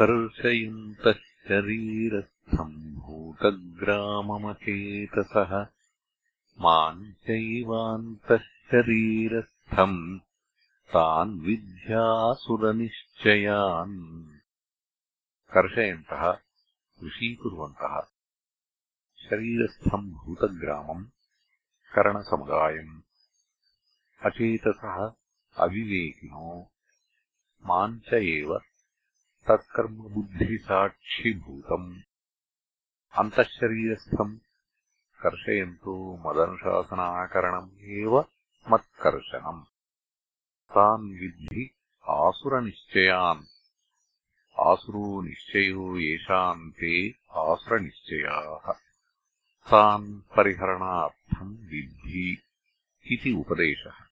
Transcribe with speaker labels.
Speaker 1: कर्षयन्तः शरीरस्थम् भूतग्राममचेतसः माम् चैवान्तः शरीरस्थम् तान् विद्यासुरनिश्चयान्। कर्षयन्तः वशीकुर्वन्तः शरीरस्थम् भूतग्रामम् करणसमुदायम्। अचेतसः अविवेकिनो। माम् च एव तत्कर्मबुद्धिसाक्षिभूतम्। अन्तःशरीरस्थम् कर्षयन्तो मदनुशासनाकरणम् एव मत्कर्षणम्। तान् विद्धि आसुरनिश्चयान्। आसुरो निश्चयो येषाम् ते आसुरनिश्चयाः। तान् परिहरणार्थम् विद्धि इति उपदेशः